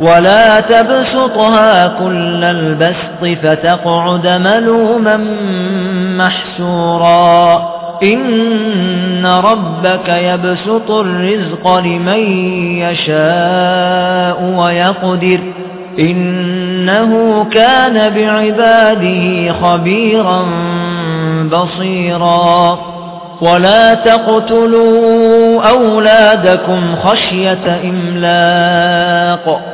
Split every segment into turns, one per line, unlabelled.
ولا تبسطها كل البسط فتقعد ملوما محسورا إن ربك يبسط الرزق لمن يشاء ويقدر إنه كان بعباده خبيرا بصيرا ولا تقتلوا أولادكم خشية إملاق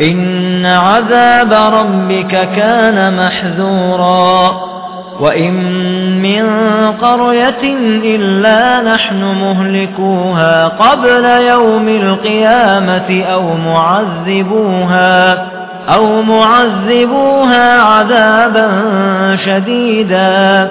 إن عذاب ربك كان محذورا وإن من قرية إلا نحن مهلكوها قبل يوم القيامة أو معذبوها أو معذبوها عذابا شديدا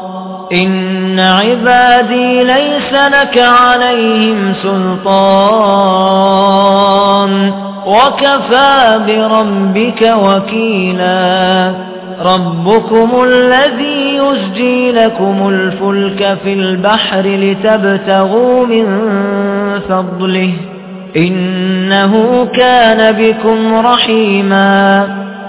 إن عبادي ليس لك عليهم سلطان. وكفى بربك وكيلا. ربكم الذي يسجي لكم الفلك في البحر لتبتغوا من فضله. إنه كان بكم رحيما.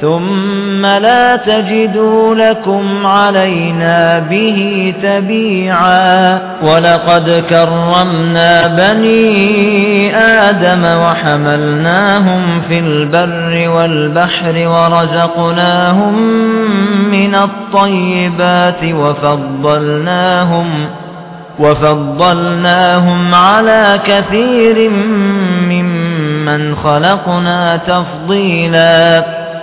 ثم لا تجدوا لكم علينا به تبيعا ولقد كرمنا بني آدم وحملناهم في البر والبحر ورزقناهم من الطيبات وفضلناهم وفضلناهم على كثير ممن خلقنا تفضيلا